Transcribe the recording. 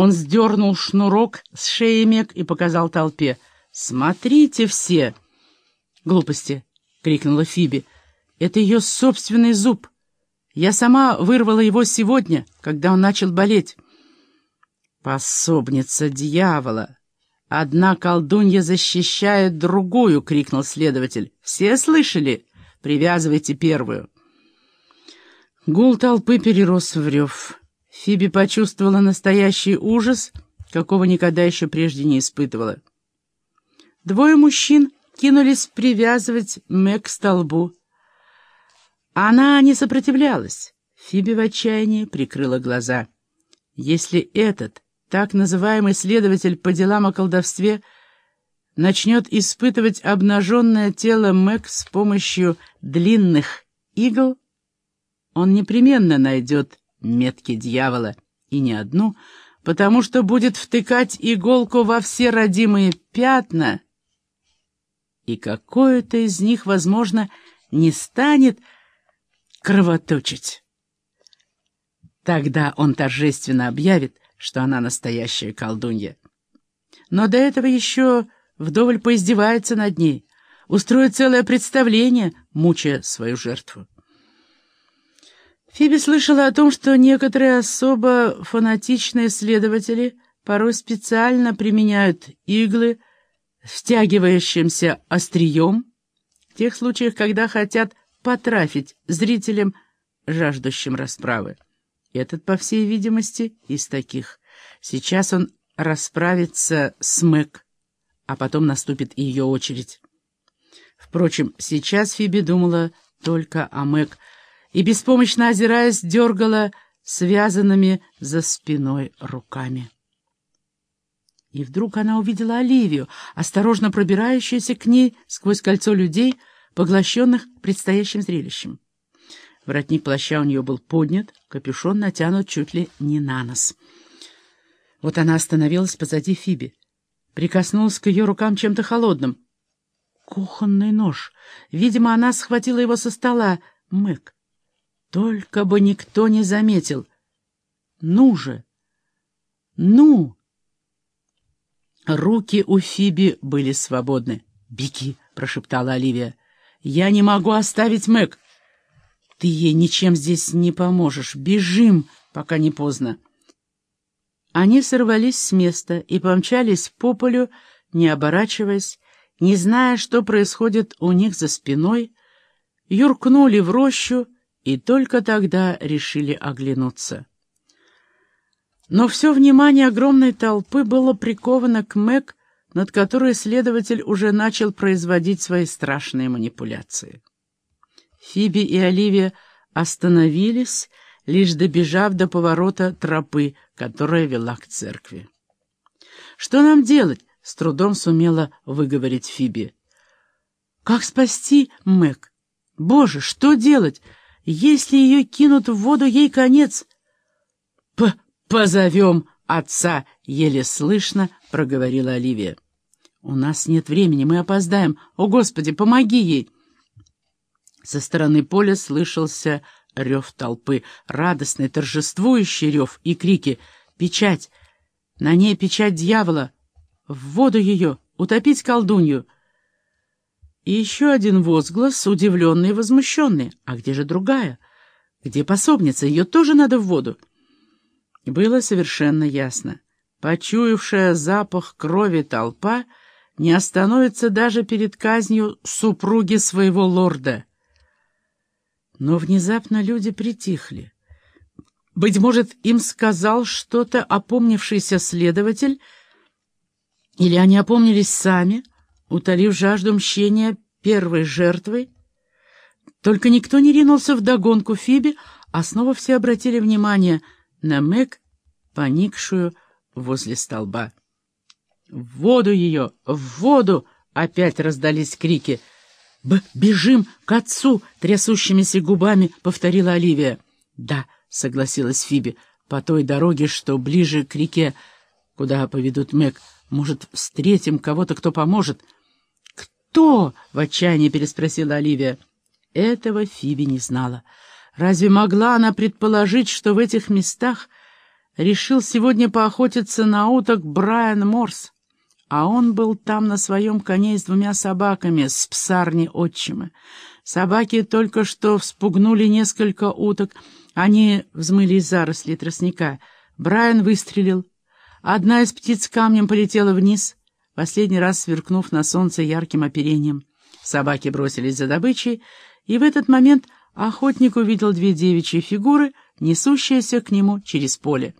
Он сдернул шнурок с шеи Мек и показал толпе. «Смотрите все!» «Глупости!» — крикнула Фиби. «Это ее собственный зуб. Я сама вырвала его сегодня, когда он начал болеть». «Пособница дьявола! Одна колдунья защищает другую!» — крикнул следователь. «Все слышали? Привязывайте первую!» Гул толпы перерос в рев. Фиби почувствовала настоящий ужас, какого никогда еще прежде не испытывала. Двое мужчин кинулись привязывать Мэг к столбу. Она не сопротивлялась. Фиби в отчаянии прикрыла глаза. Если этот, так называемый следователь по делам о колдовстве, начнет испытывать обнаженное тело Мэг с помощью длинных игл, он непременно найдет метки дьявола, и не одну, потому что будет втыкать иголку во все родимые пятна, и какое-то из них, возможно, не станет кровоточить. Тогда он торжественно объявит, что она настоящая колдунья. Но до этого еще вдоволь поиздевается над ней, устроит целое представление, мучая свою жертву. Фиби слышала о том, что некоторые особо фанатичные следователи порой специально применяют иглы, втягивающимся острием, в тех случаях, когда хотят потрафить зрителям, жаждущим расправы. Этот, по всей видимости, из таких. Сейчас он расправится с Мэг, а потом наступит ее очередь. Впрочем, сейчас Фиби думала только о Мэг, и, беспомощно озираясь, дергала связанными за спиной руками. И вдруг она увидела Оливию, осторожно пробирающуюся к ней сквозь кольцо людей, поглощенных предстоящим зрелищем. Воротник плаща у нее был поднят, капюшон натянут чуть ли не на нос. Вот она остановилась позади Фиби, прикоснулась к ее рукам чем-то холодным. Кухонный нож. Видимо, она схватила его со стола. Мэг. Только бы никто не заметил. Ну же! Ну! Руки у Фиби были свободны. «Беги!» — прошептала Оливия. «Я не могу оставить Мэг!» «Ты ей ничем здесь не поможешь. Бежим, пока не поздно!» Они сорвались с места и помчались по полю, не оборачиваясь, не зная, что происходит у них за спиной, юркнули в рощу, и только тогда решили оглянуться. Но все внимание огромной толпы было приковано к Мэг, над которой следователь уже начал производить свои страшные манипуляции. Фиби и Оливия остановились, лишь добежав до поворота тропы, которая вела к церкви. «Что нам делать?» — с трудом сумела выговорить Фиби. «Как спасти Мэг? Боже, что делать? Если ее кинут в воду, ей конец. П «Позовем отца!» — еле слышно проговорила Оливия. «У нас нет времени, мы опоздаем. О, Господи, помоги ей!» Со стороны поля слышался рев толпы, радостный, торжествующий рев и крики. «Печать! На ней печать дьявола! В воду ее! Утопить колдунью!» И еще один возглас, удивленный и возмущенный. А где же другая? Где пособница? Ее тоже надо в воду. Было совершенно ясно. Почуявшая запах крови толпа не остановится даже перед казнью супруги своего лорда. Но внезапно люди притихли. Быть может, им сказал что-то опомнившийся следователь, или они опомнились сами — утолив жажду мщения первой жертвой. Только никто не ринулся в догонку Фиби, а снова все обратили внимание на Мэг, поникшую возле столба. «В воду ее! В воду!» — опять раздались крики. «Б «Бежим к отцу!» — трясущимися губами повторила Оливия. «Да», — согласилась Фиби, — «по той дороге, что ближе к реке, куда поведут Мэг. Может, встретим кого-то, кто поможет?» «Кто?» — в отчаянии переспросила Оливия. Этого Фиби не знала. Разве могла она предположить, что в этих местах решил сегодня поохотиться на уток Брайан Морс, а он был там на своем коне с двумя собаками с псарни отчима. Собаки только что вспугнули несколько уток, они взмыли из заросли тростника. Брайан выстрелил. Одна из птиц камнем полетела вниз, последний раз сверкнув на солнце ярким оперением. Собаки бросились за добычей, и в этот момент охотник увидел две девичьи фигуры, несущиеся к нему через поле.